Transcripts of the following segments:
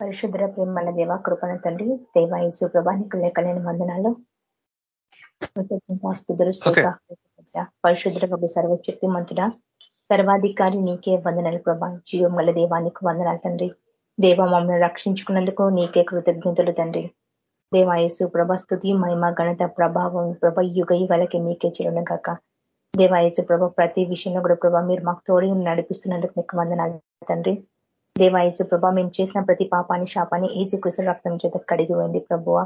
పరిశుద్ర ప్రేమల దేవ కృపణ తండ్రి దేవ యేసు ప్రభానికి లెక్కలేని వందనాలు. పరిశుద్ర ప్రభు సర్వశక్తి మంతుడ సర్వాధికారి నీకే వందనాలు ప్రభా. జీవం గల దేవానికి వందనాలు తండ్రి. దేవ మమ్మల్ని రక్షించుకున్నందుకు నీకే కృతజ్ఞతలు తండ్రి. దేవాయసు ప్రభస్థుతి మహిమ గణత ప్రభావం ప్రభ యుగ యుగాలకి మీకే చిరున కాక దేవాయసు ప్రభ ప్రతి విషయంలో కూడా ప్రభా మీరు మాకు తోడి నడిపిస్తున్నందుకు మీకు వందనాలు తండ్రి. దేవాయచు ప్రభా మేము చేసిన ప్రతి పాపాన్ని శాపాన్ని ఏజు కృష్ణ రక్తం చేత కడిగివ్వండి ప్రభువ.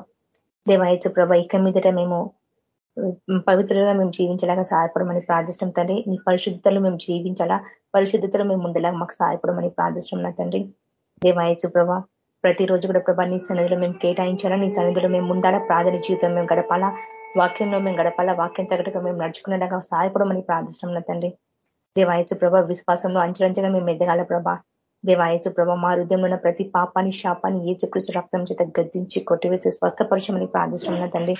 దేవాయచు ప్రభ ఇక మీదట మేము పవిత్రంగా మేము జీవించేలాగా సహాయపడమని ప్రార్థిష్టం తండ్రి. నీ పరిశుద్ధతలు మేము జీవించాలా? పరిశుద్ధతలు మేము ఉండేలాగా మాకు సహాయపడమని ప్రార్థిష్టం నా తండ్రి. దేవాయచు ప్రభ ప్రతిరోజు కూడా ప్రభా నీ సన్నిధిలో మేము కేటాయించాలా? నీ సన్నిధిలో మేము ఉండాలా? ప్రార్థన జీవితం మేము గడపాలా? వాక్యంలో మేము గడపాలా? వాక్యం తగ్గట్టుగా మేము నడుచుకునేలాగా సహాయపడమని ప్రార్థిష్టం నా తండ్రి. దేవాయచు ప్రభ విశ్వాసంలో అంచరంచగా మేము ఎదగాల ప్రభా? దేవాయసు ప్రభ మా హృదయంలో ప్రతి పాపాన్ని శాపాన్ని ఏ రక్తం చేత గద్దించి కొట్టివేసి స్వస్థపరచమని ప్రార్థిస్తున్న తండ్రి.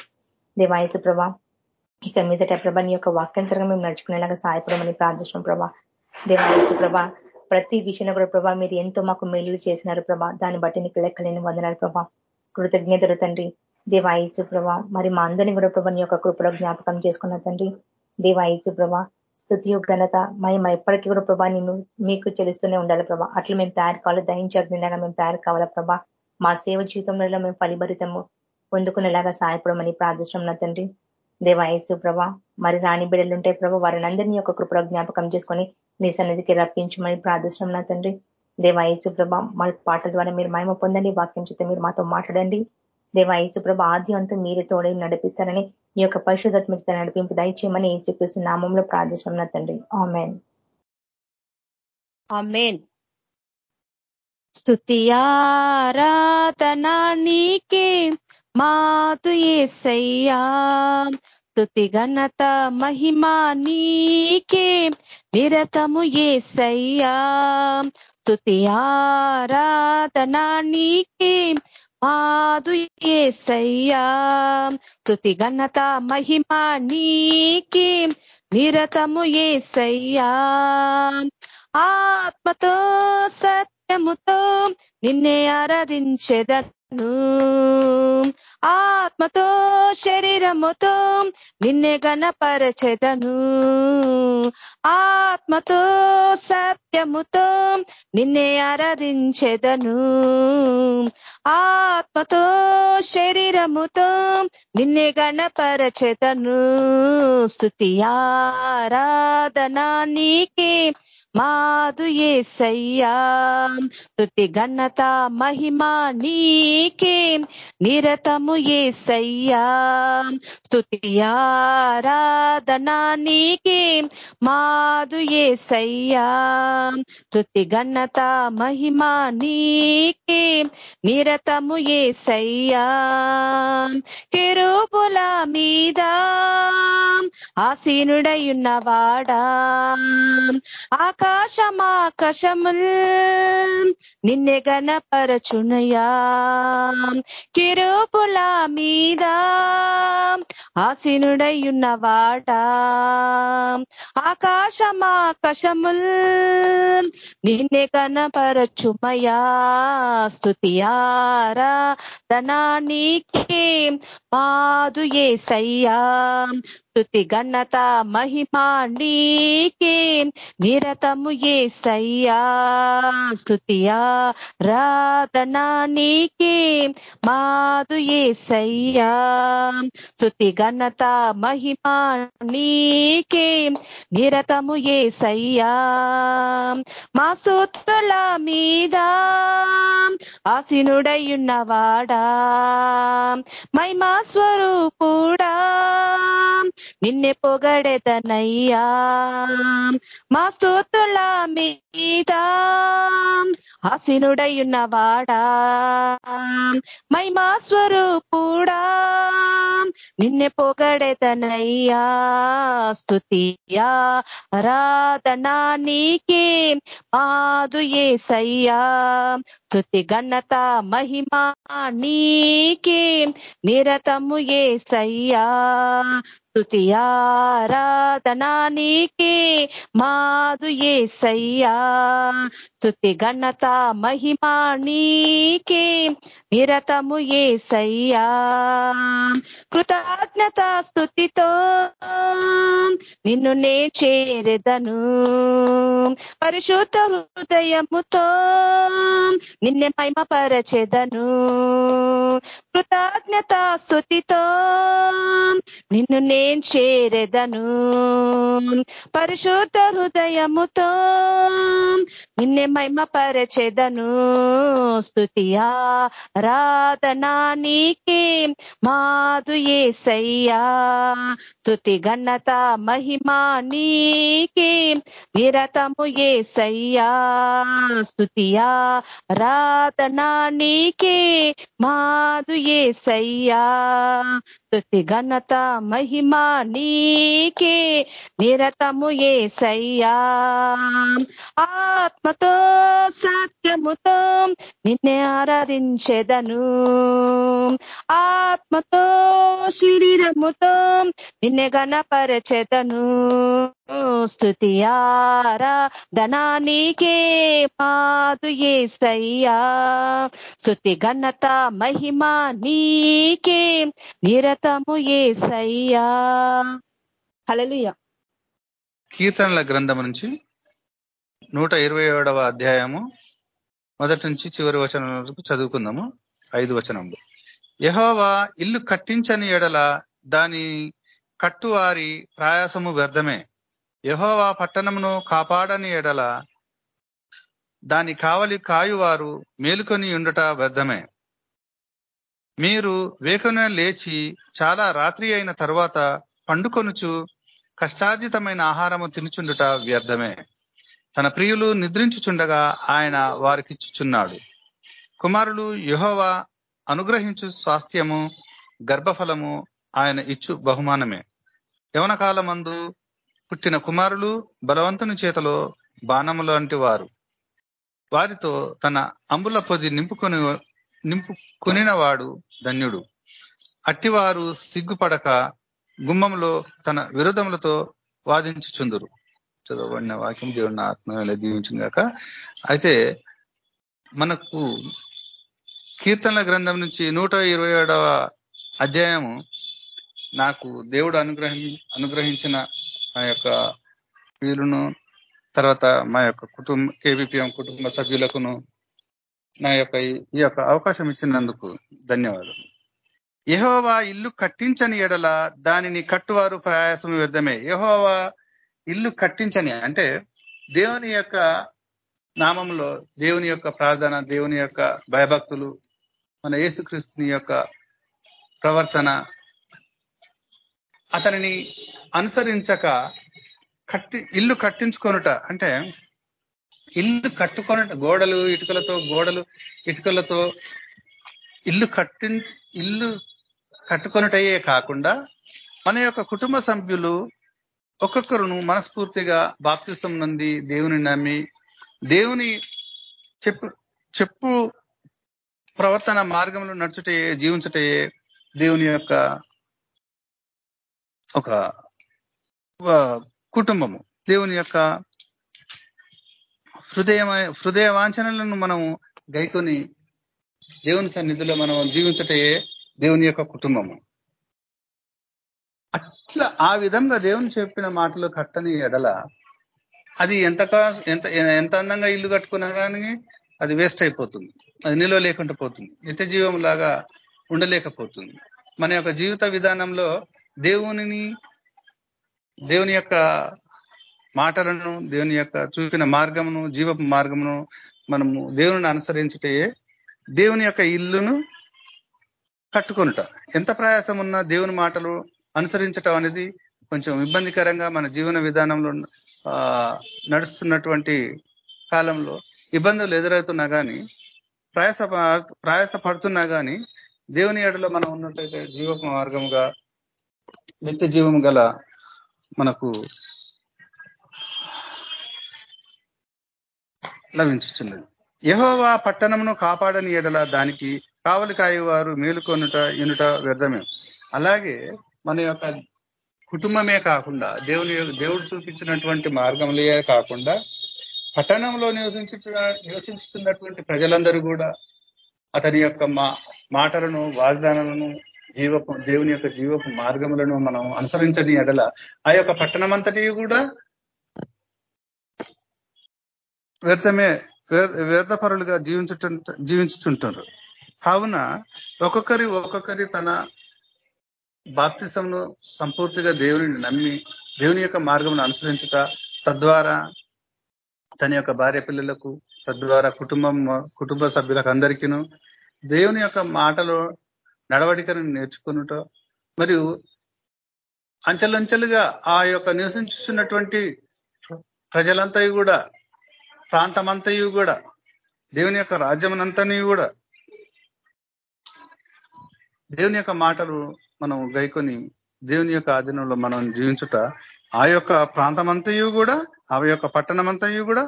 దేవాయసు ప్రభ ఇక మీదట ప్రభ నీ యొక్క వాక్యాంతరంగా మేము నడుచుకునేలాగా సహాయపడమని ప్రార్థిస్తున్నాం ప్రభా. దేవాయసు ప్రభ ప్రతి విషయంలో కూడా ప్రభా మీరు ఎంతో మాకు మేలు చేసినారు ప్రభా. దాన్ని బట్టి నీకు లెక్కలేని వందనాలు ప్రభా. కృతజ్ఞతలు తండ్రి. దేవాయచు ప్రభా మరి మా అందరినీ కూడా ప్రభా నీ యొక్క కృపలో జ్ఞాపకం చేసుకున్న తండ్రి. దేవాయచు ప్రభా స్థుతి ఘనత మహిమ ఎప్పటికీ కూడా ప్రభా నేను మీకు చెల్లిస్తూనే ఉండాలి ప్రభా. అట్లా మేము తయారు కావాలి దహించగ్నిలాగా మేము తయారు కావాలా ప్రభా. మా సేవ జీవితంలో మేము ఫలిభరితము పొందుకునేలాగా సహాయపడమని ప్రార్థిష్టం తండ్రి. దేవాయసు ప్రభా మరి రాణి బిడ్డలు ఉంటే ప్రభా వారిని అందరినీ యొక్క కృపలో జ్ఞాపకం చేసుకొని నీ సన్నిధికి రప్పించమని ప్రార్థిష్టం నా తండ్రి. దేవాయసు ప్రభా మా పాటల ద్వారా మీరు మహిమ పొందండి వాక్యం చేత మీరు మాతో మాట్లాడండి. దేవాయసు ఏసుప్రభ ఆద్యం అంతా మీరే తోడే నడిపిస్తారని ఈ యొక్క పరిశుధాత్మ నడిపింపు దయచేయమని ఏసుకృష్ణ నామంలో ప్రార్థిస్తున్న తండ్రి. ఆమెన్. ఆమెన్. స్తుతియారాధనా నీకే మాతు ఏసయ్యా. స్తుతి ఘనత మహిమా నీకే నిరతము ఏసయ్యా. స్తుతి నీకే మాదు ఏసయ్యా తుతి ఘనత మహిమ నీకి నిరతము ఏసయ్యా. ఆత్మతో సత్యముతో నిన్నే ఆరాధించెదను. ఆత్మతో శరీరముతో నిన్నే గణపరచెదను. ఆత్మతో సత్యముతో నిన్నే ఆరాధించెదను. ఆత్మతో శరీరముతో నిన్నే గణపరచెదను. స్థుతి ఆరాధనా నీకే మాదు ఏసయ్యా స్థుతి ఘనత మహిమా నీకే. నిరతము ఏసయ్యా స్థుతి ఆరాధనా నీకే. మాదు ఏసయ్యా స్థుతి ఘనత మహిమా నీకే. నిరతము ఏసయ్యా కెరూపుల మీద ఆసీనుడయున్నవాడా ఆకాశమాకాశముల్ నిన్నె గణపరచునయా. కిరూపుల మీద ఆసీనుడయున్నవాడా ఆకాశమాకాశముల్ నిన్నే కనపరచుమయా స్థుతియారా ధనానికి మాదు ఏసయ్యా. స్థుతి గణత మహిమా నీకే నిరతము ఏసయ్యా. స్థుతియా రాధనా నీకే మాదు ఏసయ్యా. స్థుతి ఘనత మహిమా నీకే నిరతము ఏసయ్యా. మా సూత్రుల మీద ఆసీనుడయున్నవాడా. మహిమా స్వరూపుడా. నిన్నే పొగడెదనయ్యా. మా స్తోతుల మీద ఆసీనుడయున్నవాడా. మైమా స్వరూపుడా. నిన్నే పొగడెదనయ్యా. స్తుతియా. రాధనా నీకే మాదు ఏసయ్యా. స్థుతి ఘనత మహిమా నీకే. నిరతము ఏసయ్యా స్తుతియారాధనా నీకే. మాదు ఏసయ్యా స్తుతి ఘనత మహిమా నీకే. నిరతము ఏసయ్యా కృతజ్ఞత స్థుతితో నిన్ను నే చేరెదను. పరిశుద్ధ హృదయముతో నిన్నే మహిమపరచెదను. కృతజ్ఞత స్థుతితో నిన్ను నేను చేరెదను. పరిశుద్ధ హృదయముతో. నిన్నే మహిమపరచెదను. స్థుతియా రాధనా నీకే మాదు ఏసయ్యా. స్థుతి ఘనత మహిమా నీకే నిరతము ఏసయ్యా. స్థుతియా రాధనా నీకే మాదు ఏసయ్యా స్తుతి ఘనత మహిమ నీకే నిరతము ఏసయ్యా. ఆత్మతో సత్యముతో నిన్నే ఆరాధించెదను. ఆత్మతో శరీరముతో నిన్నే గణపరచెదను స్థుతియారా ధనానికే మాదు ఏసయ్యా. స్థుతి ఘనత మహిమ నీకే నిరత నిరతము ఏసయ్యా. హలలుయ కీర్తనల గ్రంథం నుంచి నూట ఇరవై ఏడవ అధ్యాయము మొదటి నుంచి చివరి వచనం వరకు చదువుకుందాము. ఐదు వచనంలో యహోవా ఇల్లు కట్టించని ఎడల దాని కట్టువారి ప్రయాసము వ్యర్థమే. యహోవా పట్టణమును కాపాడని ఎడల దాని కావలి కాయువారు మేలుకొని ఉండుట వ్యర్థమే. మీరు వేకున లేచి చాలా రాత్రి అయిన తర్వాత పండుకొనుచు కష్టార్జితమైన ఆహారము తినుచుండుట వ్యర్థమే. తన ప్రియులు నిద్రించుచుండగా ఆయన వారికిచ్చుచున్నాడు. కుమారులు యుహోవా అనుగ్రహించు స్వాస్థ్యము గర్భఫలము ఆయన ఇచ్చు బహుమానమే. యవన కాలమందు పుట్టిన కుమారులు బలవంతుని చేతలో బాణములు వారు వారితో తన అంబుల పొది నింపుకొని నింపుకొనినవాడు ధన్యుడు. అట్టివారు సిగ్గుపడక గుమ్మంలో తన విరోధములతో వాదించుచుందురు. చదవబడిన వాక్యం దేవుడిని ఆత్మ దీవించింది కాక అయితే మనకు కీర్తనల గ్రంథం నుంచి నూట ఇరవై ఏడవ అధ్యాయము నాకు దేవుడు అనుగ్రహం అనుగ్రహించిన మా యొక్క వీలును తర్వాత మా యొక్క కుటుంబ కేబిపిఎం కుటుంబ సభ్యులకును నా యొక్క ఈ యొక్క అవకాశం ఇచ్చినందుకు ధన్యవాదాలు. యహోవా ఇల్లు కట్టించని ఎడల దానిని కట్టువారు ప్రయాసం వ్యర్థమే. యహోవా ఇల్లు కట్టించని అంటే దేవుని యొక్క నామంలో దేవుని యొక్క ప్రార్థన దేవుని యొక్క భయభక్తులు మన యేసుక్రీస్తుని యొక్క ప్రవర్తన అతనిని అనుసరించక కట్టి ఇల్లు కట్టించుకొనుట అంటే ఇల్లు కట్టుకొని గోడలు ఇటుకలతో గోడలు ఇటుకలతో ఇల్లు కట్టి ఇల్లు కట్టుకొనుటయే కాకుండా మన యొక్క కుటుంబ సభ్యులు ఒక్కొక్కరును మనస్ఫూర్తిగా బాప్తిసం నుండి దేవుని నమ్మి దేవుని చెప్పు చెప్పు ప్రవర్తన మార్గంలో నడుచుటయే జీవించుటయే దేవుని యొక్క ఒక కుటుంబము. దేవుని యొక్క హృదయ హృదయ వాంఛనలను మనం గైకొని దేవుని సన్నిధిలో మనం జీవించటయే దేవుని యొక్క కుటుంబము. అట్లా ఆ విధంగా దేవుని చెప్పిన మాటలు కట్టని ఎడల అది ఎంత ఎంత ఎంత అందంగా ఇల్లు కట్టుకున్నా కానీ అది వేస్ట్ అయిపోతుంది. అది నిల్వ లేకుండా పోతుంది. నిత్య జీవం లాగా ఉండలేకపోతుంది. మన యొక్క జీవిత విధానంలో దేవునిని దేవుని యొక్క మాటలను దేవుని యొక్క చూపిన మార్గమును జీవపు మార్గమును మనము దేవుని అనుసరించుటయే దేవుని యొక్క ఇల్లును కట్టుకొనుట. ఎంత ప్రయాసం ఉన్నా దేవుని మాటలు అనుసరించటం అనేది కొంచెం ఇబ్బందికరంగా మన జీవన విధానంలో నడుస్తున్నటువంటి కాలంలో ఇబ్బందులు ఎదురవుతున్నా కానీ ప్రయాస ప్రయాస పడుతున్నా కానీ దేవుని ఏడలో మనం ఉన్నట్టయితే జీవ మార్గముగా నిత్య జీవం గల మనకు లభించుచున్నది. యహోవా పట్టణమును కాపాడని ఎడల దానికి కావలి కాయవారు మేలుకొనుట ఎనుట వ్యర్థమే. అలాగే మన యొక్క కుటుంబమే కాకుండా దేవుని దేవుడు చూపించినటువంటి మార్గంలే కాకుండా పట్టణంలో నివసించు నివసించుతున్నటువంటి ప్రజలందరూ కూడా అతని యొక్క మా మాటలను వాగ్దానాలను జీవపు దేవుని యొక్క జీవపు మార్గములను మనం అనుసరించని ఎడల ఆ యొక్క పట్టణమంతటి కూడా వ్యర్థమే వ్యర్థపరులుగా జీవించుట జీవించుచుంటారు కావున ఒక్కొక్కరి ఒక్కొక్కరి తన బాప్తిసంను సంపూర్తిగా దేవుని నమ్మి దేవుని యొక్క మార్గమును అనుసరించుట తద్వారా తన యొక్క భార్య పిల్లలకు తద్వారా కుటుంబం కుటుంబ సభ్యులకు అందరికీను దేవుని యొక్క మాటలు నడవడికను నేర్చుకున్నట మరియు అంచెలంచెలుగా ఆ యొక్క నివసించుతున్నటువంటి ప్రజలంతా కూడా ప్రాంతమంతయు కూడా దేవుని యొక్క రాజ్యమునంతని కూడా. దేవుని యొక్క మాటలు మనం గైకొని దేవుని యొక్క ఆధీనంలో మనం జీవించుట ఆ యొక్క ప్రాంతమంతయు కూడా ఆ యొక్క పట్టణమంతయు కూడా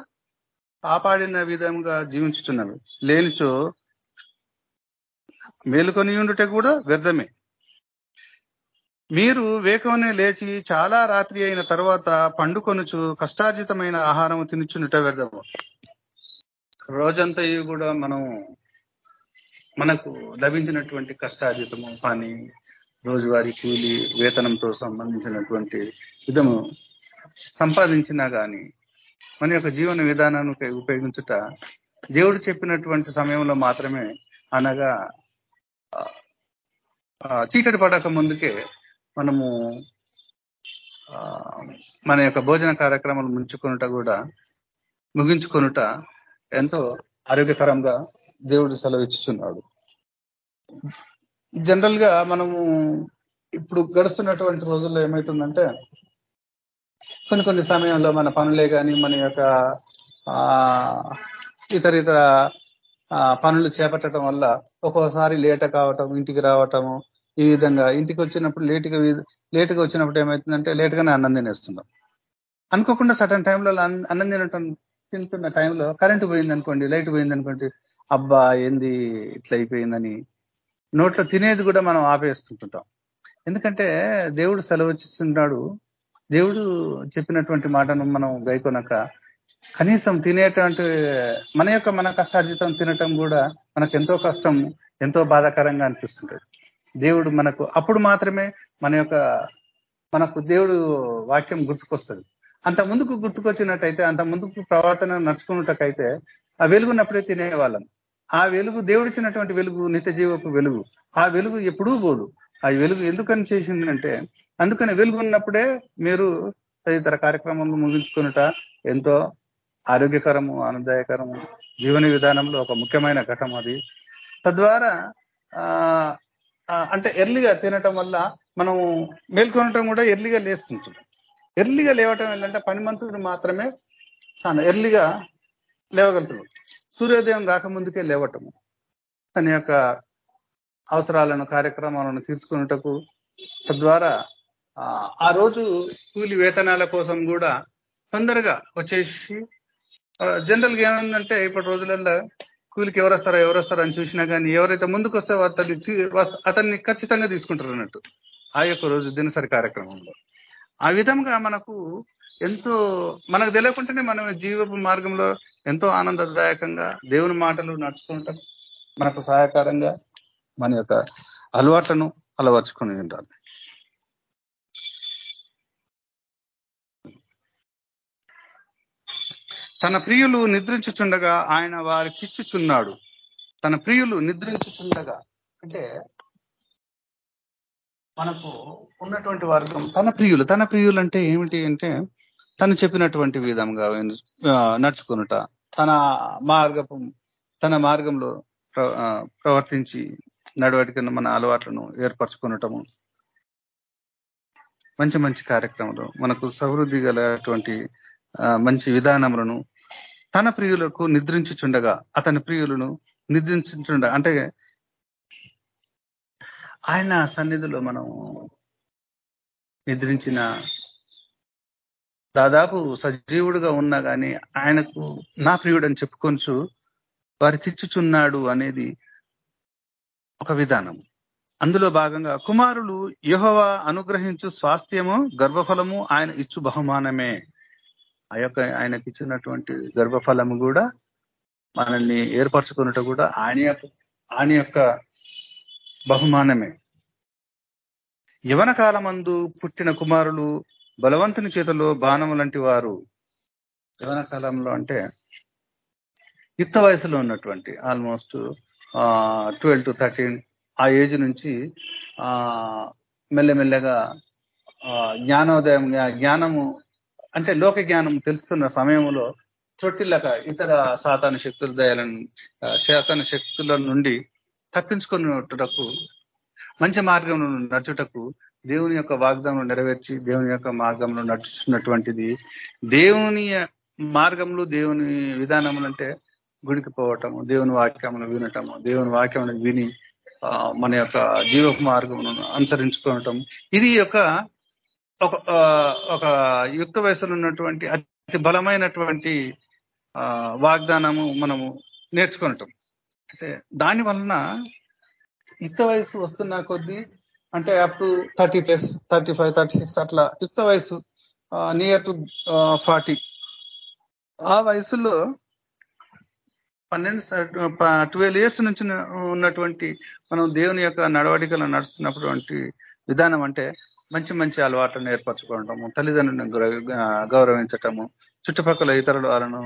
కాపాడిన విధంగా జీవించుతున్నవి లేనిచో మేలుకొని ఉండుట కూడా వ్యర్థమే. మీరు వేకమునే లేచి చాలా రాత్రి అయిన తర్వాత పండుకొనుచు కష్టార్జితమైన ఆహారం తినుచుండుట పెడదాము రోజంతయు కూడా మనం మనకు లభించినటువంటి కష్టార్జితము పని రోజువారీ కూలి వేతనంతో సంబంధించినటువంటి విధము సంపాదించినా కానీ మన యొక్క జీవన విధానాన్ని ఉపయోగించుట దేవుడు చెప్పినటువంటి సమయంలో మాత్రమే అనగా చీకటి పడక ముందుకే మనము మన యొక్క భోజన కార్యక్రమాలు ముంచుకొనుట కూడా ముగించుకొనుట ఎంతో ఆరోగ్యకరంగా దేవుడు సెలవిచ్చుచున్నాడు. జనరల్గా మనము ఇప్పుడు గడుస్తున్నటువంటి రోజుల్లో ఏమవుతుందంటే కొన్ని కొన్ని సమయంలో మన పనులే కానీ మన యొక్క ఇతర ఇతర పనులు చేపట్టడం వల్ల ఒక్కోసారి లేట కావటం ఇంటికి రావటము ఈ విధంగా ఇంటికి వచ్చినప్పుడు లేటుగా లేటుగా వచ్చినప్పుడు ఏమవుతుందంటే లేటుగానే అన్నం తినేస్తున్నాం అనుకోకుండా సటన్ టైంలో అన్నం తినటం తింటున్న టైంలో కరెంటు పోయింది అనుకోండి లైట్ పోయింది అనుకోండి అబ్బా ఏంది ఇట్లా అయిపోయిందని నోట్లో తినేది కూడా మనం ఆపేస్తుంటుంటాం. ఎందుకంటే దేవుడు సెలవుచ్చిస్తున్నాడు దేవుడు చెప్పినటువంటి మాటను మనం గైకొనక కనీసం తినేటువంటి మన యొక్క మన కష్టార్జితం తినటం కూడా మనకు ఎంతో కష్టం ఎంతో బాధాకరంగా అనిపిస్తుంటుంది. దేవుడు మనకు అప్పుడు మాత్రమే మన యొక్క మనకు దేవుడు వాక్యం గుర్తుకొస్తుంది. అంత ముందుకు గుర్తుకొచ్చినట్టయితే అంత ముందుకు ప్రవర్తన నడుచుకున్నట్టయితే ఆ వెలుగున్నప్పుడే తినేవాళ్ళం. ఆ వెలుగు దేవుడిచ్చినటువంటి వెలుగు నిత్య జీవపు వెలుగు. ఆ వెలుగు ఎప్పుడూ పోదు. ఆ వెలుగు ఎందుకని చేసిందంటే అందుకని వెలుగు ఉన్నప్పుడే మీరు తదితర కార్యక్రమాలు ముగించుకున్నట ఎంతో ఆరోగ్యకరము ఆనందదాయకరము జీవన విధానంలో ఒక ముఖ్యమైన ఘటం అది. తద్వారా అంటే ఎర్లీగా తినటం వల్ల మనం మేల్కొనటం కూడా ఎర్లీగా లేస్తుంటుంది. ఎర్లీగా లేవటం ఏంటంటే పనిమంతుడు మాత్రమే చాలా ఎర్లీగా లేవగలుగుతున్నాడు సూర్యోదయం కాక ముందుకే లేవటము. తన యొక్క అవసరాలను కార్యక్రమాలను తీర్చుకున్నటకు తద్వారా ఆ రోజు కూలి వేతనాల కోసం కూడా తొందరగా వచ్చేసి జనరల్గా ఏమైందంటే ఇప్పటి రోజులలో కూలికి ఎవరు వస్తారో ఎవరు వస్తారో అని చూసినా కానీ ఎవరైతే ముందుకు వస్తే అతన్ని అతన్ని ఖచ్చితంగా తీసుకుంటారు అన్నట్టు ఆ యొక్క రోజు దినసరి కార్యక్రమంలో. ఆ విధంగా మనకు ఎంతో మనకు తెలియకుండానే మనం జీవపు మార్గంలో ఎంతో ఆనందదాయకంగా దేవుని మాటలు నడుచుకుంటాం. మనకు సహాయకారంగా మన యొక్క అలవాట్లను అలవర్చుకొని ఉండాలి. తన ప్రియులు నిద్రించుచుండగా ఆయన వారికిచ్చుచున్నాడు. తన ప్రియులు నిద్రించుచుండగా అంటే మనకు ఉన్నటువంటి వర్గం తన ప్రియులు తన ప్రియులు అంటే ఏమిటి అంటే తను చెప్పినటువంటి విధంగా నడుచుకునుట తన మార్గపు తన మార్గంలో ప్రవర్తించి నడవడికను మన అలవాట్లను ఏర్పరచుకునటము. మంచి మంచి కార్యక్రమాలు మనకు సమృద్ధి గలటువంటి మంచి విధానములను తన ప్రియులకు నిద్రించుచుండగా అతని ప్రియులను నిద్రించుండ అంటే ఆయన సన్నిధిలో మనం నిద్రించిన దాదాపు సజీవుడుగా ఉన్నా కానీ ఆయనకు నా ప్రియుడు అని చెప్పుకొంచు వారికిచ్చుచున్నాడు అనేది ఒక విధానం. అందులో భాగంగా కుమారులు యహోవా అనుగ్రహించు స్వాస్థ్యము గర్భఫలము ఆయన ఇచ్చు బహుమానమే. ఆ యొక్క ఆయనకి ఇచ్చినటువంటి గర్భఫలము కూడా మనల్ని ఏర్పరచుకున్నట కూడా ఆయన యొక్క ఆయన యొక్క బహుమానమే. యవన కాలమందు పుట్టిన కుమారులు బలవంతుని చేతిలో బాణము లాంటి వారు. యవన కాలంలో అంటే యుక్త వయసులో ఉన్నటువంటి ఆల్మోస్ట్ ట్వెల్వ్ టు థర్టీన్ ఆ ఏజ్ నుంచి ఆ మెల్లమెల్లగా జ్ఞానోదయం జ్ఞానము అంటే లోక జ్ఞానం తెలుస్తున్న సమయంలో చొట్టిల్లక ఇతర సాతాన శక్తుల దయాలను శాతాన శక్తుల నుండి తప్పించుకున్నటకు మంచి మార్గంలో నడుచుటకు దేవుని యొక్క వాగ్దానం నెరవేర్చి దేవుని యొక్క మార్గంలో నడుచుతున్నటువంటిది దేవుని మార్గంలో దేవుని విధానములు అంటే గుడికి పోవటము దేవుని వాక్యమును వినటము దేవుని వాక్యమును విని మన యొక్క జీవ మార్గమును అనుసరించుకోవటం ఇది యొక్క ఒక ఒక యుక్త వయసులో ఉన్నటువంటి అతి బలమైనటువంటి వాగ్దానము మనము నేర్చుకునటం అయితే దాని వలన యుక్త వయసు వస్తున్న కొద్దీ అంటే up to thirty plus thirty five thirty six అట్లా యుక్త వయసు నియర్ టు ఫార్టీ ఆ వయసులో పన్నెండు ట్వెల్వ్ ఇయర్స్ నుంచి ఉన్నటువంటి మనం దేవుని యొక్క నడవడికలు నడుస్తున్నటువంటి విధానం అంటే మంచి మంచి అలవాట్లను ఏర్పరచుకోవటము తల్లిదండ్రులను గౌరవించటము చుట్టుపక్కల ఇతరుల వాళ్ళను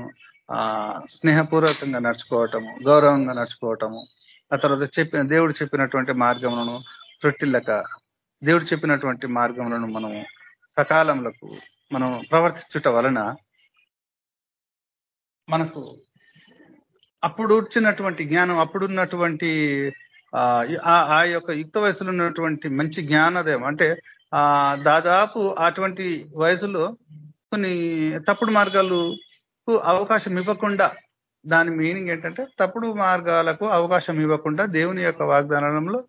స్నేహపూర్వకంగా నడుచుకోవటము గౌరవంగా నడుచుకోవటము ఆ తర్వాత చెప్పిన దేవుడు చెప్పినటువంటి మార్గములను తొట్టిల్లక దేవుడు చెప్పినటువంటి మార్గములను మనము సకాలములకు మనం ప్రవర్తించుట వలన మనకు అప్పుడు వచ్చినటువంటి జ్ఞానం అప్పుడున్నటువంటి ఆ యొక్క యుక్త వయసులో ఉన్నటువంటి మంచి జ్ఞానోదయం అంటే దాదాపు అటువంటి వయసులో కొన్ని తప్పుడు మార్గాలు అవకాశం ఇవ్వకుండా దాని మీనింగ్ ఏంటంటే తప్పుడు మార్గాలకు అవకాశం ఇవ్వకుండా దేవుని యొక్క వాగ్దానంలో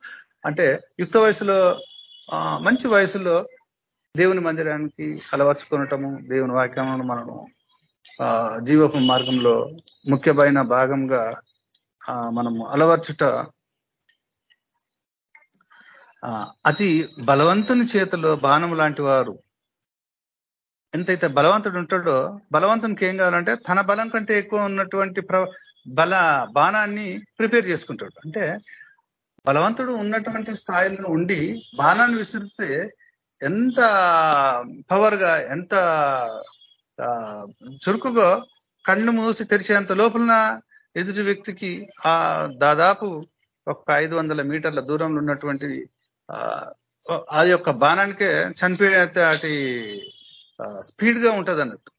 అంటే యుక్త వయసులో మంచి వయసులో దేవుని మందిరానికి అలవర్చుకునటము దేవుని వాక్యాలను మనము జీవపు మార్గంలో ముఖ్యమైన భాగంగా మనము అలవర్చుట అతి బలవంతుని చేతిలో బాణం లాంటి వారు. ఎంతైతే బలవంతుడు ఉంటాడో బలవంతునికి ఏం కావాలంటే తన బలం కంటే ఎక్కువ ఉన్నటువంటి బల బాణాన్ని ప్రిపేర్ చేసుకుంటాడు. అంటే బలవంతుడు ఉన్నటువంటి స్థాయిలో ఉండి బాణాన్ని విసిరితే ఎంత పవర్గా ఎంత చురుకుగా కళ్ళు మూసి తెరిచేంత లోపల ఎదుటి వ్యక్తికి ఆ దాదాపు ఒక ఐదు వందల మీటర్ల దూరంలో ఉన్నటువంటి ఆ యొక్క బాణానికే చనిపోయేటి స్పీడ్గా ఉంటది అన్నట్టు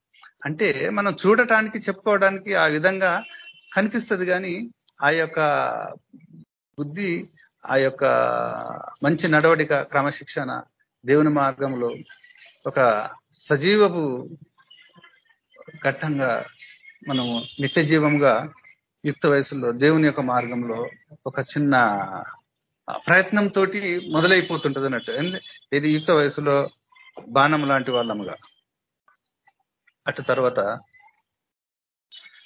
అంటే మనం చూడటానికి చెప్పుకోవడానికి ఆ విధంగా కనిపిస్తుంది కానీ ఆ యొక్క బుద్ధి ఆ యొక్క మంచి నడవడిక క్రమశిక్షణ దేవుని మార్గంలో ఒక సజీవపు ఘట్టంగా మనము నిత్య జీవంగా యుక్త వయసులో దేవుని యొక్క మార్గంలో ఒక చిన్న ప్రయత్నంతో మొదలైపోతుంటది అన్నట్టు. ఇది యుక్త వయసులో బాణం లాంటి వాళ్ళముగా. అటు తర్వాత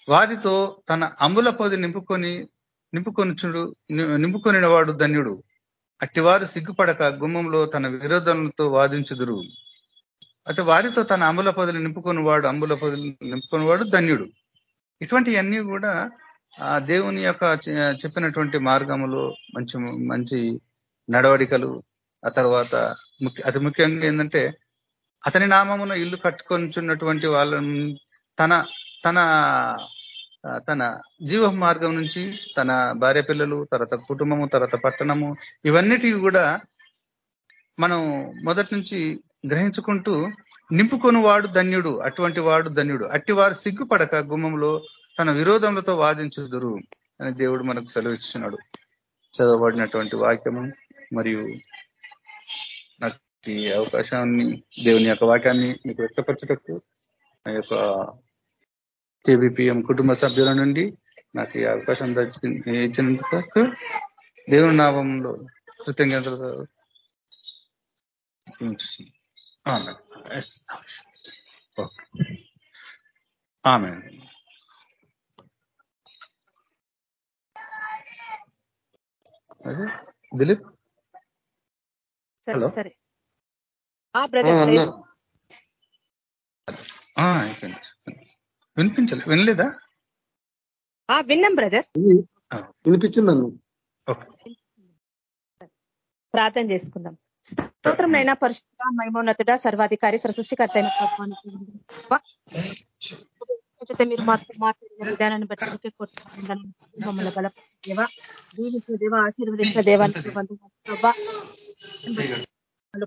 వారితో తన అమ్ముల పొది నింపుకొని నింపుకొనిచుడు నింపుకొనినవాడు ధన్యుడు. అట్టివారు సిగ్గుపడక గుమ్మంలో తన విరోధములతో వాదించుదురు. అయితే వారితో తన అమ్ముల పొదలు నింపుకొని వాడు అంబుల పొదలు నింపుకొని వాడు ధన్యుడు. ఇటువంటివన్నీ కూడా ఆ దేవుని యొక్క చెప్పినటువంటి మార్గములు మంచి మంచి నడవడికలు ఆ తర్వాత అతి ముఖ్యంగా ఏంటంటే అతని నామమున ఇల్లు కట్టుకొనిచున్నటువంటి వాళ్ళని తన తన తన జీవ మార్గం నుంచి తన భార్య పిల్లలు తర్వాత కుటుంబము తర్వాత పట్టణము ఇవన్నిటివి కూడా మనం మొదటి నుంచి గ్రహించుకుంటూ నింపుకొని వాడు ధన్యుడు అటువంటి వాడు ధన్యుడు. అట్టి వారు సిగ్గుపడక గుమ్మంలో తన విరోధములతో వాదించుదురు అని దేవుడు మనకు సెలవిస్తున్నాడు చదవబడినటువంటి వాక్యము మరియు నాకు ఈ అవకాశాన్ని దేవుని యొక్క వాక్యాన్ని మీకు వ్యక్తపరచటకు నా యొక్క కేబిపిఎం కుటుంబ సభ్యుల నుండి నాకు ఈ అవకాశం ఇచ్చినందుకు దేవుని నామంలో కృతజ్ఞతలతో ఆమె దిలీప్? సరే హలో. సరే. ఆ బ్రదర్ అన్నా. ప్లీజ్ ఆ, అయిపోయింది. వినిపించలే వినలేదా? ఆ విన్నాం బ్రదర్ వినిపించింది నన్ను ఓకే. ప్రార్థన చేసుకుందాం. స్తోత్రం నైనా పరిశుద్ధ మైమోన్నతుడ సర్వాధికారి సృష్టికర్త అయిన అయితే మీరు మాతో మాట్లాడిన విధానాన్ని బట్టి మీకే కొట్టుకుంటున్నాను. మమ్మల్ని బలపరిచిన దేవా. దీవించిన దేవ ఆశీర్వదించిన దేవానికి వందనాలు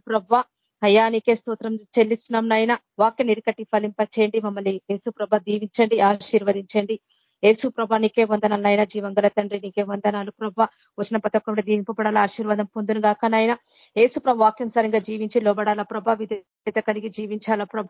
ప్రభా. అయ్యా నీకే స్తోత్రం చెల్లిస్తున్నాం నాయన. వాక్య నిరికట్టి ఫలింప చేయండి మమ్మల్ని యేసు ప్రభ దీవించండి ఆశీర్వదించండి. యేసు ప్రభ నీకే వందనాలు నాయన. జీవంగల తండ్రి నీకే వందనాలు ప్రభ. వచ్చిన ప్రతి ఒక్కరు దీవింపబడాల ఆశీర్వాదం పొందును గాక నాయన. యేసు ప్రభ వాక్యం సరిగా జీవించి లోబడాల ప్రభ. విధేయత కలిగి జీవించాల ప్రభ?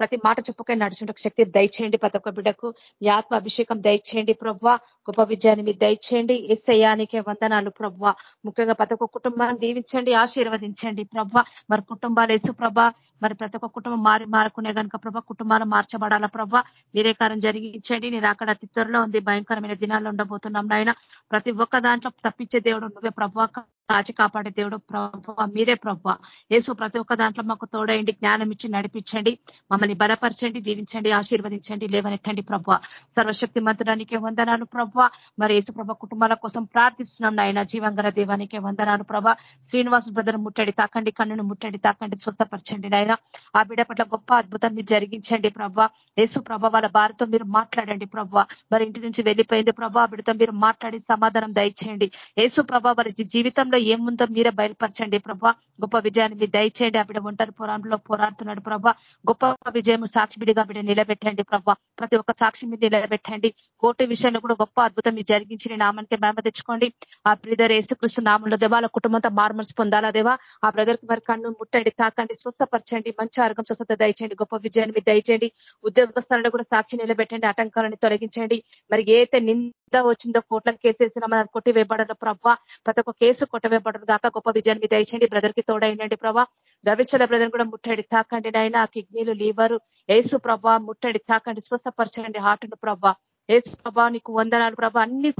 ప్రతి మాట చెప్పుకై నడుచుంటే శక్తి దయచేయండి ప్రతి ఒక్క బిడ్డకు. మీ ఆత్మ అభిషేకం దయచేయండి ప్రభ. గొప్ప విజయాన్ని మీరు దయచేయండి. ఏస్తయానికే వందనాలు ప్రభ. ముఖ్యంగా ప్రతి ఒక్క కుటుంబాన్ని దీవించండి ఆశీర్వదించండి ప్రభ. మరి కుటుంబాలు ఎసు ప్రభ. మరి ప్రతి ఒక్క కుటుంబం మారి మారుకునే కనుక ప్రభ కుటుంబాలు మార్చబడాల ప్రభ? మీరే కారం జరిగించండి. నేను అక్కడ అతి ఉంది. భయంకరమైన దినాల్లో ఉండబోతున్నాం నాయన. ప్రతి ఒక్క దాంట్లో తప్పించే దేవుడు నువ్వే ప్రభా. కాచి కాపాడే దేవుడు ప్రభావ మీరే ప్రభావ. యేసు ప్రతి ఒక్క దాంట్లో మాకు తోడయండి జ్ఞానం ఇచ్చి నడిపించండి మమ్మల్ని బలపరచండి దీవించండి ఆశీర్వదించండి లేవనెత్తండి ప్రభావ. సర్వశక్తి మంత్రానికే వందనాలు ప్రభావ. మరి యేసు ప్రభ కుటుంబాల కోసం ప్రార్థిస్తున్నాం నాయన జీవంగర దేవానికే వందనాలు ప్రభా శ్రీనివాస్ బ్రదర్ ముట్టడి తాకండి కన్నును ముట్టడి తాకండి స్వతపరచండి నాయన. ఆ బిడ పట్ల గొప్ప అద్భుతం మీరు జరిగించండి ప్రభా యేసు ప్రభ వాళ్ళ భార్యతో మీరు మాట్లాడండి ప్రభా మరి ఇంటి నుంచి వెళ్ళిపోయింది ప్రభా ఆ బిడ్డతో మీరు మాట్లాడి సమాధానం దయచేయండి. యేసు ప్రభా వారి జీవితంలో ఏముందో మీరే బయలుపరచండి ప్రభా. గొప్ప విజయాన్ని మీరు దయచేయండి. ఆ బిడ్డ ఒంటరి పోరాటంలో పోరాడుతున్నాడు ప్రభా. గొప్ప విజయం సాక్షిబిడిగా బిడ్డ నిలబెట్టండి ప్రభా. ప్రతి ఒక్క సాక్షి మీరు నిలబెట్టండి. కోర్టు విషయంలో కూడా గొప్ప అద్భుతం మీరు జరిగించి నామానికి మేమ తెచ్చుకోండి. ఆ బ్రదర్ యేసుకృష్ణ నామంలో దేవాల కుటుంబంతో మార్మర్చి పొందాలా దేవా? ఆ బ్రదర్ మరి కన్ను ముట్టండి తాకండి స్వస్థపరచండి మంచి ఆరోగ్యం స్వస్థత దయచేయండి. గొప్ప విజయాన్ని మీరు దయచేయండి. ఉద్యోగస్తులను కూడా సాక్షి నిలబెట్టండి ఆటంకాలను తొలగించండి. మరి ఏదైతే నింద వచ్చిందో కోట్లకు కేసేసిన మన కొట్టివేయబడదు. ప్రభా ప్రతి ఒక్క కేసు కొట్టవేయబడరు కాక గొప్ప విజయాన్ని దయచేయండి. బ్రదర్కి తోడైనండి ప్రభా. రవిచల బ్రదర్ కూడా ముట్టడి. తాకండి నాయన. కిడ్నీలు లీవరు ఏసు ప్రభా ముట్టడి. తాకండి. స్వస్థపరచండి. హార్ట్ను ప్రభా. ఏసు ప్రభా నీకు వందనాలు ప్రభా. అన్ని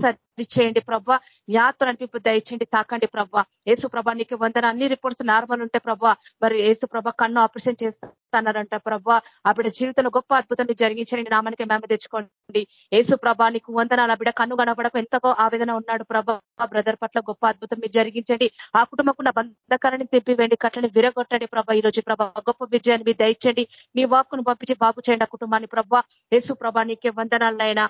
చేయండి ప్రభా. యాత్ర అనిపింపు దయచేయండి తాకండి ప్రభా. ఏసు ప్రభా నీకు వందన అన్ని రిపోర్ట్స్ నార్మల్ ఉంటే ప్రభా మరి ఏసు ప్రభా కన్ను ఆపరేషన్ చేస్తున్నారంట ప్రభా. ఆ బిడ్డ జీవితంలో గొప్ప అద్భుతాన్ని జరిగించండి నామానికి మేము తెచ్చుకోండి. ఏసు ప్రభా నీకు వందనాలు. ఆ బిడ్డ కన్ను కనబడక ఎంతగో ఆవేదన ఉన్నాడు ప్రభా. బ్రదర్ పట్ల గొప్ప అద్భుతం మీరు జరిగించండి. ఆ కుటుంబకున్న బంధకాలని తెప్పివేండి కట్టని విరగొట్టండి ప్రభా. ఈ రోజు ప్రభా గొప్ప విజయాన్ని మీరు దయచండి నీ వాక్కును పంపించి బాగు చేయండి ఆ కుటుంబాన్ని ప్రభా. యేసు ప్రభా నీకే వందనాలైనా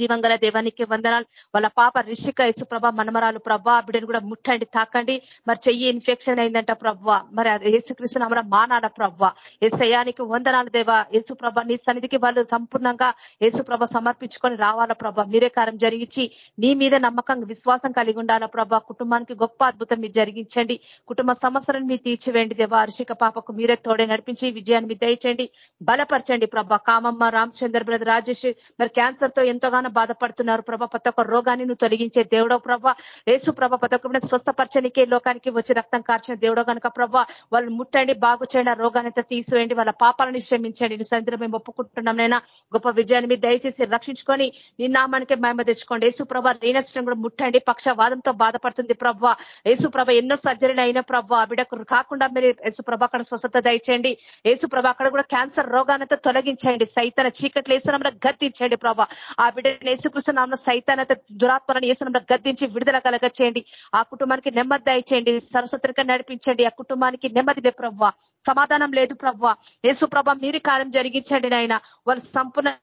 జీవంగల దేవానికి వందనాలు. వాళ్ళ పాప రిషిక యేసు ప్రభ మనమరాలు ప్రభా బిడ్డను కూడా ముట్టండి తాకండి. మరి చెయ్యి ఇన్ఫెక్షన్ అయిందంట ప్రభా మరి అది యేసుకృష్ణ అమర మానాల ప్రభా ఏసయానికి వందనాలు దేవా. యేసు ప్రభ నీ సన్నిధికి వాళ్ళు సంపూర్ణంగా యేసు ప్రభ సమర్పించుకొని రావాల ప్రభ మీరే కారం జరిగించి నీ మీద నమ్మకంగా విశ్వాసం కలిగి ఉండాల ప్రభా కుటుంబానికి గొప్ప అద్భుతం మీరు జరిగించండి. కుటుంబ సమస్యలను మీరు తీర్చివేయండి దేవా. అర్షిక పాపకు మీరే తోడే నడిపించి విజయాన్ని మీరు దయచేయండి. బలపరచండి ప్రభా కామమ్మ రామచంద్ర బ్రదర్ రాజేష్ మరి క్యాన్సర్తో ఎంతగానో బాధపడుతున్నారు. ప్రభా ప్రతి ఒక్క రోగాన్ని నువ్వు తొలగించే దేవుడో ప్రభ. యేసు ప్రభ ప్రతి ఒక్క స్వస్థపరచనికే లోకానికి వచ్చి రక్తం కార్చిన దేవుడో కనుక ప్రభ. వాళ్ళు ముట్టండి బాగు చేయండి రోగాన్ని తీసివేయండి వాళ్ళ పాపాలను క్షమించండి. నీ మేము ఒప్పుకుంటున్నాం నైనా గొప్ప విజయాన్ని మీరు దయచేసి రక్షించుకొని నీ నామానికి మేమ తెచ్చుకోండి. యేసు ప్రభ రీనష్టం కూడా ముట్టండి. పక్షవాదంతో బాధపడుతుంది ప్రభ. యేసు ప్రభ ఎన్నో సర్జరీలు అయిన ప్రభా బిడకు కాకుండా మీరు యేసు ప్రభ అక్కడ స్వస్థత దయచేయండి. యేసు ప్రభ అక్కడ కూడా క్యాన్సర్ రోగానంతా తొలగించండి. సైతన చీకట్లు వేసిన గద్దించండి ప్రభా. ఆ బిడ్డ యేసుకృష్ణ సైతానత దురాత్మలను వేసినంలో గద్దించి విడుదల కలగ చేయండి. ఆ కుటుంబానికి నెమ్మది దయచేయండి. సరస్వతిగా నడిపించండి. ఆ కుటుంబానికి నెమ్మది లే ప్రవ్వ. సమాధానం లేదు ప్రవ్వ. యేసు ప్రభ మీరు కార్యం జరిగించండి నాయన. వాళ్ళు సంపూర్ణ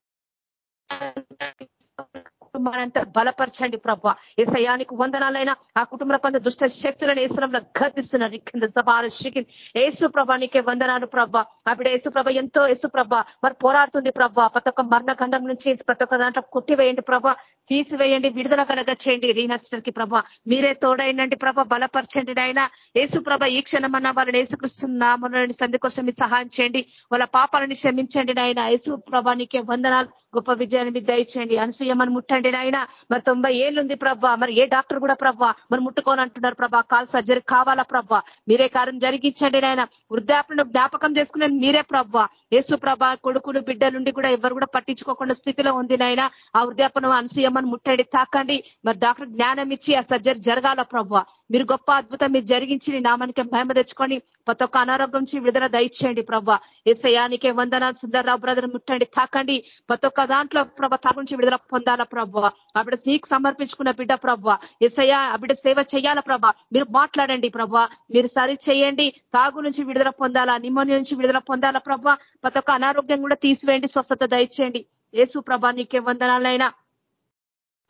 కుటుంబానంతా బలపరచండి ప్రభా. ఏసయానికి సయానికి వందనాలైనా ఆ కుటుంబ పొంద దుష్ట శక్తులను ఏసులంలో గద్దిస్తున్నారు కింద సభాషికి ఏసు ప్రభానికే వందనాలు ప్రభా. అప్పుడు ఏసు ప్రభ ఎంతో ఏసు ప్రభ. మరి పోరాడుతుంది ప్రభా. ప్రతి ఒక్క మరణఖండం నుంచి ప్రతి ఒక్క దాంట్లో కొట్టివేయండి ప్రభా. తీసివేయండి విడుదల కలగ చేయండి రీనస్టర్కి ప్రభ మీరే తోడైనండి ప్రభ బలపరచండి నాయన. యేసు ప్రభ ఈ క్షణమన్నా వాళ్ళని ఏసుకృస్తున్నామని సంధి కోసం మీరు సహాయం చేయండి. వాళ్ళ పాపాలని క్షమించండి నాయన. యేసు ప్రభానికే వందనాలు. గొప్ప విజయాన్ని మీద దయచేయండి. అనసూయమని ముట్టండి నాయన. మరి తొంభై ఏళ్ళుంది ప్రభా. మరి ఏ డాక్టర్ కూడా ప్రభా మరి ముట్టుకోనంటున్నారు ప్రభా. కాల్ సర్జరీ కావాలా ప్రభా? మీరే కార్యం జరిగించండి నాయన. వృద్ధాపులను జ్ఞాపకం చేసుకునే మీరే ప్రభా. యేసు ప్రభ కొడుకులు బిడ్డ నుండి కూడా ఎవరు కూడా పట్టించుకోకుండా స్థితిలో ఉంది నాయన. ఆ వృద్ధాపను అనుసూయమని ముట్టడి తాకండి. మరి డాక్టర్ జ్ఞానం ఇచ్చి ఆ సర్జరీ జరగాల ప్రభా. మీరు గొప్ప అద్భుతం మీరు జరిగించి నీ నామానికి భయం తెచ్చుకొని ప్రతి ఒక్క అనారోగ్యం నుంచి విడుదల దయచేయండి ప్రభావ ఏసయానికే వందనాలు సుందర్రావు బ్రదర్ ముట్టండి తాకండి. ప్రతి ఒక్క దాంట్లో ప్రభా తా నుంచి విడుదల పొందాలా ప్రభా ఆవిడ నీకు సమర్పించుకున్న బిడ్డ ప్రభా ఎసయ్య ఆవిడ సేవ చేయాలా ప్రభా మీరు మాట్లాడండి ప్రభా మీరు సరి చేయండి తాగు నుంచి విడుదల పొందాలా నిమోనియా నుంచి విడుదల పొందాలా ప్రభా ప్రతి ఒక్క అనారోగ్యం కూడా తీసివేయండి స్వస్థత దయచేయండి. ఏసు ప్రభా నీకే వందనాలైనా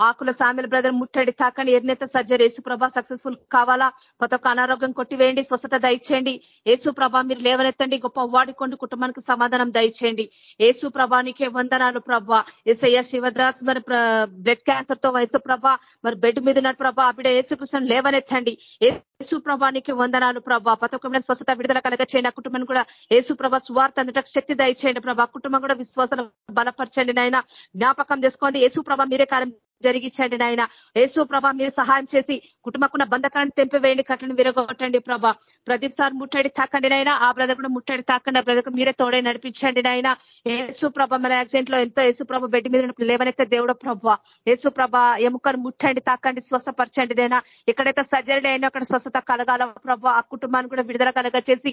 ఆకుల సామెల బ్రదర్ ముట్టడి తాకండి. ఎర్నేత సర్జరీ యేసు ప్రభా సక్సెస్ఫుల్ కావాలా? కొత్త అనారోగ్యం కొట్టివేయండి. స్వస్థత దయచేయండి. ఏసు ప్రభా మీరు లేవనెత్తండి. గొప్ప వాడికొండి కుటుంబానికి సమాధానం దయచేయండి. ఏసు ప్రభానికే వందనాలు ప్రభా. ఎస్ఐయ శివదాస్ మరి బ్లడ్ క్యాన్సర్తో యేసు ప్రభా. మరి బెడ్ మీద ఉన్న ప్రభా. అప్పుడే ఏసుకృష్ణ లేవనెత్తండి. యేసు ప్రభానికి వందనాలు ప్రభా. పతకమైన స్వస్థత విడుదల కలగ చేయండి ఆ కుటుంబం కూడా యేసు ప్రభా స్వార్థ అందుటకు శక్తి దయచేయండి ప్రభా. కుటుంబం కూడా విశ్వాసం బలపరచండి నాయన. జ్ఞాపకం చేసుకోండి. యేసు ప్రభా మీరే కార్యం జరిగించండి నాయన. యేసు ప్రభా మీరు సహాయం చేసి కుటుంబకున్న బంధకాన్ని తెంపివేయండి కట్టను విరగొట్టండి ప్రభా. ప్రదీప్ సార్ ముట్టడి తాకండి నాయన. ఆ బ్రదర్ కూడా ముట్టడి తాకండి. ఆ బ్రదర్ మీరే తోడే నడిపించండి నాయన. ఏసు ప్రభ మన యాక్సిడెంట్లో ఎంతో యేసు ప్రభ బెడ్ మీద లేవనైతే దేవుడు ప్రభ. ఏసు ప్రభ ఎముకను ముట్టండి తాకండి స్వస్థపరచండి నైనా ఎక్కడైతే సర్జరీ అయినా అక్కడ స్వస్థత కలగాల ప్రభ. ఆ కుటుంబాన్ని కూడా విడుదల కలగ చేసి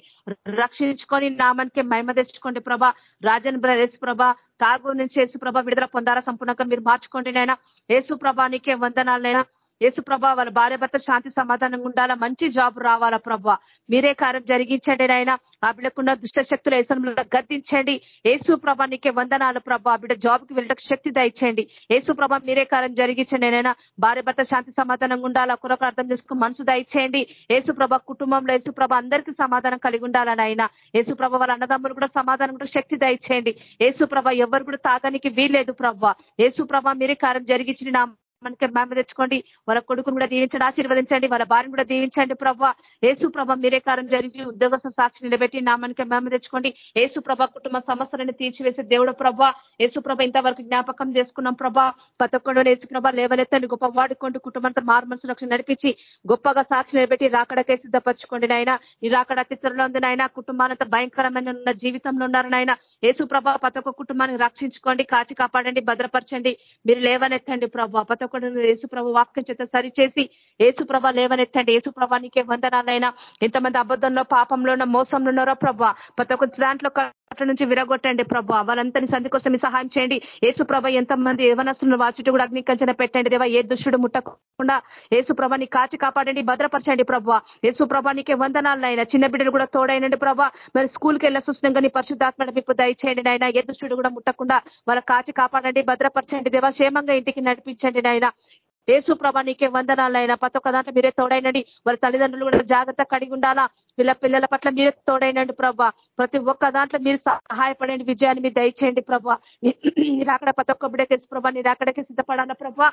రక్షించుకొని నామానికి మహిమ తెచ్చుకోండి ప్రభ. రాజన్ బ్రదేశ్ ప్రభ తాగు నుంచి యేసు ప్రభ విడుదల పొందారా సంపూర్ణంగా మీరు మార్చుకోండి నాయన. ఏసు ప్రభానికే వందనాలైనా యేసు ప్రభా వాళ్ళ భార్య భర్త శాంతి సమాధానంగా ఉండాలా? మంచి జాబ్ రావాలా ప్రభా? మీరే కార్యం జరిగించండి నాయన. ఆ బిడ్డకున్న దుష్ట శక్తులు ఏసంలో గద్దించండి. ఏసు ప్రభా నీకే వందనాలు ప్రభా. బిడ్డ జాబ్కి వెళ్ళటకు శక్తి దయచేయండి. ఏసు ప్రభా మీరే కార్యం జరిగించండి నైనా భార్య భర్త శాంతి సమాధానంగా ఉండాలా? కొరకు అర్థం చేసుకుని మనసు దయచేయండి. ఏసు ప్రభా కుటుంబంలో ఏసు ప్రభ అందరికీ సమాధానం కలిగి ఉండాలని ఆయన యేసు ప్రభ వాళ్ళ అన్నదమ్ములు కూడా సమాధానం కూడా శక్తి దయచేయండి. ఏసు ప్రభ ఎవరు కూడా తాగనికి వీల్లేదు ప్రభ. ఏసు ప్రభ మీరే కార్యం జరిగించిన నా మనకి మేమ తెచ్చుకోండి. వాళ్ళ కొడుకును కూడా దీవించండి ఆశీర్వదించండి. వాళ్ళ భార్యను కూడా దీవించండి ప్రభావ ఏసు ప్రభ మీరే కారం జరిగి ఉద్యోగ సాక్షి నిలబెట్టి నా మనకి మేమ తెచ్చుకోండి. ఏసు ప్రభ కుటుంబ సమస్యలను తీర్చివేసే దేవుడు ప్రభా. ఏసు ప్రభ ఇంతవరకు జ్ఞాపకం చేసుకున్నాం ప్రభా. పతకొండు నేర్చుకున్న ప్రభ లేవలెత్తండి గొప్ప వాడుకోండి కుటుంబంతో మారు మనసు రక్షణ నడిపించి గొప్పగా సాక్షి నిలబెట్టి రాకడకే సిద్ధపరచుకోండి నాయన. ఈ రాకడ అతిత్వరలో ఉంది నాయన. కుటుంబానంత భయంకరమైన ఉన్న జీవితంలో ఉన్నారు నాయన. ఏసు ప్రభా పతొక్క కుటుంబాన్ని రక్షించుకోండి కాచి కాపాడండి భద్రపరచండి. మీరు లేవనెత్తండి ప్రభా. పతొక్క ఒకడు యేసుప్రభ వాక్యం చేత సరిచేసి ఏసు ప్రభ లేవనెత్తండి. ఏసుప్రభ నీకే వందనాలైనా. ఎంతమంది అబద్ధంలో పాపంలో ఉన్న మోసంలో ఉన్నారో ప్రభా. ప్రతి ఒక్క దాంట్లో అట్ల నుంచి విరగొట్టండి ప్రభా. వాళ్ళంతని సంధి మీ సహాయం చేయండి. ఏసు ప్రభ ఎంతమంది ఏవనస్తున్న వాచుట కూడా అగ్నికంచన పెట్టండి. దేవా ఏ దుష్టుడు ముట్టకుండా ఏసు ప్రభాని కాచి కాపాడండి భద్రపరచండి ప్రభా. ఏసు ప్రభానికే ఆయన చిన్న బిడ్డలు కూడా తోడైనండి ప్రభా. మరి స్కూల్కి వెళ్ళి చూస్తున్నాం కానీ పరిశుద్ధాత్మ మీకు దయచేయండి నాయన. ఏ దుష్టుడు కూడా ముట్టకుండా వాళ్ళ కాచి కాపాడండి భద్రపరచండి. దేవా క్షేమంగా ఇంటికి నడిపించండి నాయన. ఏసు ప్రభా నీకే వందనాలైనా ప్రతి ఒక్క దాంట్లో మీరే తోడైనండి. వారి తల్లిదండ్రులు కూడా జాగ్రత్త కడిగి ఉండాలా? వీళ్ళ పిల్లల పట్ల మీరే తోడైనండి ప్రభా. ప్రతి ఒక్క దాంట్లో మీరు సహాయపడండి. విజయాన్ని మీరు దయచేయండి ప్రభా. మీరు అక్కడ ప్రతి ఒక్క బిడకేసి ప్రభా మీరు అక్కడికి సిద్ధపడాలా ప్రభా?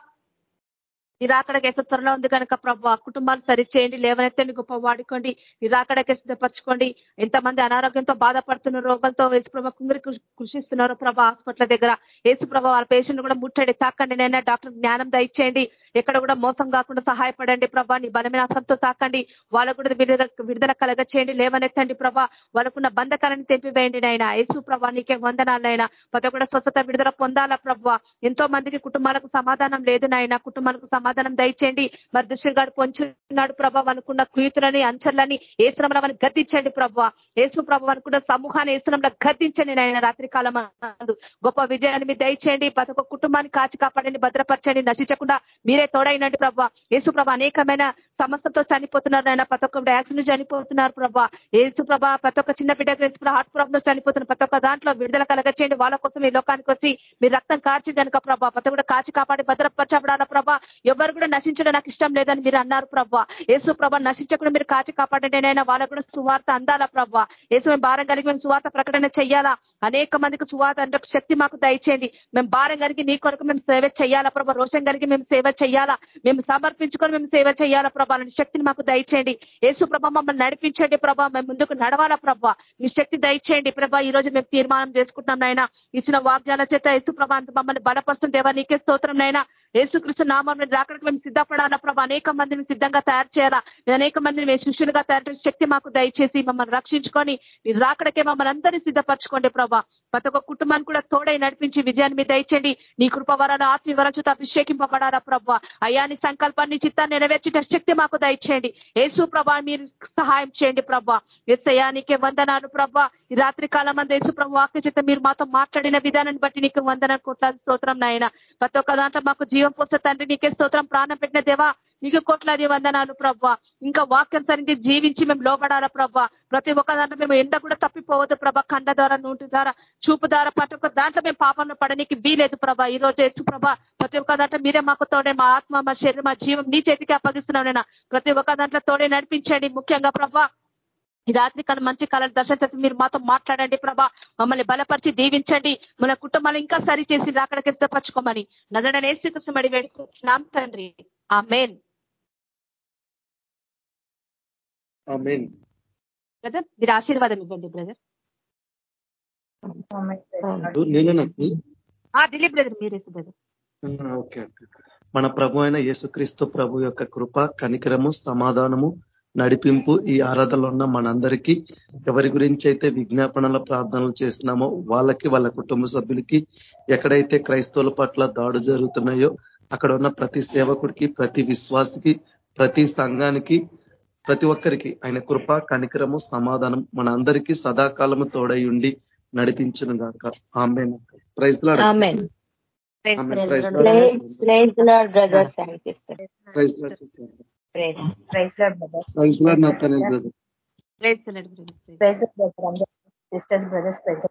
నిరాకడకేస త్వరలో ఉంది కనుక ప్రభా కుటుంబాలు సరిచేయండి లేవనైతే గొప్ప వాడుకోండి నిరాకడకే సిద్ధపరచుకోండి ఎంతమంది అనారోగ్యంతో బాధపడుతున్న రోగాలతో ప్రభా కుంగిరి కృషిస్తున్నారు ప్రభా హాస్పిటల్ దగ్గర. యేసు ప్రభా వాళ్ళ పేషెంట్ కూడా ముట్టండి తాకండి నైనా డాక్టర్ జ్ఞానం దయచేయండి. ఎక్కడ కూడా మోసం కాకుండా సహాయపడండి ప్రభా. నీ బలమైన అసంతో తాకండి. వాళ్ళకు కూడా విడుదల విడుదల కలగ చేయండి లేవనెత్తండి ప్రభా. వాళ్ళకున్న బంధకాలను తెంపివేయండి నాయన. యేసు ప్రభా నీకే వందనాలైనా ప్రతి కూడా స్వచ్ఛత విడుదల పొందాలా ప్రభా. ఎంతో మందికి కుటుంబాలకు సమాధానం లేదు నాయన. కుటుంబాలకు సమాధానం దయచేయండి. మరి దుష్టుగాడు పొంచున్నాడు ప్రభా. అనుకున్న కుయుతులని అంచర్లని ఏసునంలో వాళ్ళని గద్దించండి ప్రభా. ఏసు ప్రభా అనుకున్న సమూహాన్ని ఏసునంలో గద్దించండి నాయన రాత్రి కాలం గొప్ప విజయాన్ని మీరు దయచేయండి. ప్రతి ఒక్క కుటుంబాన్ని కాచి కాపాడండి భద్రపరచండి నశించకుండా మీరే తోడైనండి ప్రభా. యేసు ప్రభా అనేకమైన సమస్యతో చనిపోతున్నారు నాయన. ప్రతి ఒక్క యాక్సిడెంట్ చనిపోతున్నారు ప్రభా. ఏసు ప్రభా ప్రతి ఒక్క చిన్న బిడ్డ హార్ట్ ప్రాబ్లమ్ చనిపోతున్నారు ప్రతి ఒక్క దాంట్లో విడుదల కలగచ్చేయండి వాళ్ళ కోసం ఈ లోకానికి వచ్చి మీరు రక్తం కార్చి కనుక ప్రభా ప్రతి కూడా కాచి కాపాడి భద్రపరచబడాల ప్రభా. ఎవరు కూడా నశించడం నాకు ఇష్టం లేదని మీరు అన్నారు ప్రభా. యేసు ప్రభా నశించకుండా మీరు కాచి కాపాడండి నైనా వాళ్ళకు కూడా సువార్త అందాలా ప్రభా. యేసు మేము భారం కలిగి మేము సువార్త ప్రకటన చెయ్యాలా? అనేక మందికి సువాత అంటే శక్తి మాకు దయచేయండి. మేము భారం కలిగి నీ కొరకు మేము సేవ చేయాలా ప్రభా? రోషం కలిగి మేము సేవ చేయాలా? మేము సమర్పించుకొని మేము సేవ చేయాలా ప్రభా? శక్తిని మాకు దయచేయండి. యేసు ప్రభా మమ్మల్ని నడిపించండి ప్రభా. మేము ముందుకు నడవాలా ప్రభా? మీ శక్తి దయచేయండి ప్రభా. ఈ రోజు మేము తీర్మానం చేసుకుంటున్నాం నాయన. ఇచ్చిన వాగ్జాల చేత యేసు ప్రభా మమ్మల్ని బలపరుస్తుంది దేవా నీకే స్తోత్రం నైనా యేసుకృష్ణ నామం రాకడానికి మేము సిద్ధపడాలా? ప్రభా అనేక మందిని సిద్ధంగా తయారు చేయాలా? అనేక మందిని మేము శిష్యులుగా తయారు శక్తి మాకు దయచేసి మమ్మల్ని రక్షించుకొని మీరు రాకడకే మమ్మల్ని అందరినీ సిద్ధపరచుకోండి ప్రభా. ప్రతి ఒక్క కుటుంబాన్ని కూడా తోడై నడిపించి విజయాన్ని మీద ఇచ్చండి నీ కృపవరాలు ఆత్మీయ వరచుతో అభిషేకింపబడారా ప్రభా? అయ్యా నీ సంకల్పాన్ని చిత్తాన్ని నెరవేర్చుట శక్తి మాకు దయచేయండి. యేసు ప్రభా మీరు సహాయం చేయండి ప్రభా. ఎత్తయానికే నీకే వందనాలు ప్రభా. ఈ రాత్రి కాలం అంతా యేసు ప్రభు వాక్య చేత మీరు మాతో మాట్లాడిన విధానాన్ని బట్టి నీకు వందన కోట్ల స్తోత్రం నాయన. ప్రతి ఒక్క దాంట్లో మాకు జీవం పోస్తే తండ్రి నీకే స్తోత్రం ప్రాణం పెట్టిన దేవా. నీకు కోట్లాది వందనాలు ప్రభా ఇంకా వాక్యం సరిగ్గా జీవించి మేము లోబడాలా ప్రభా ప్రతి ఒక్క దాంట్లో మేము ఎండ కూడా తప్పిపోవద్దు ప్రభా. కండ ద్వారా నూటి ద్వారా చూపు ద్వారా ప్రతి ఒక్క దాంట్లో మేము పాపంలో పడడానికి వీలేదు ప్రభా. ఈ రోజు ఎత్తు ప్రభా. ప్రతి ఒక్క దాంట్లో మీరే మాకు తోడే మా ఆత్మ మా శరీరం మా జీవం నీ చేతికి అప్పగిస్తున్నాం నేను ప్రతి ఒక్క దాంట్లో తోడే నడిపించండి ముఖ్యంగా ప్రభా. ఈ రాత్రి కాలం మంచి కాలం దర్శనం మీరు మాతో మాట్లాడండి ప్రభా. మమ్మల్ని బలపరిచి దీవించండి. మన కుటుంబాలు ఇంకా సరి చేసి రాకడికి పరచుకోమని. నజడని ఏస్తు మడి వేడుకుంటున్నాం తండ్రి. ఆ మెయిన్ బ్రదర్ మీరు ఆశీర్వాదం ఇవ్వండి బ్రదర్ ఆ దిలీప్ బ్రదర్ మీరే బ్రదర్ ఓకే ఓకే మన ప్రభు అయిన యేసుక్రీస్తు ప్రభు యొక్క కృప కనికరము సమాధానము నడిపింపు ఈ ఆరాధనలో ఉన్న మనందరికీ ఎవరి గురించి అయితే విజ్ఞాపనల ప్రార్థనలు చేస్తున్నామో వాళ్ళకి వాళ్ళ కుటుంబ సభ్యులకి ఎక్కడైతే క్రైస్తవుల పట్ల దాడు జరుగుతున్నాయో అక్కడ ఉన్న ప్రతి సేవకుడికి ప్రతి విశ్వాసికి ప్రతి సంఘానికి ప్రతి ఒక్కరికి ఆయన కృప కనికరము సమాధానం మన అందరికీ సదాకాలము తోడై ఉండి నడిపించును గాక. ఆమె ప్రైజ్ ప్రైజ్ బ్రదర్స్ ప్రైజ్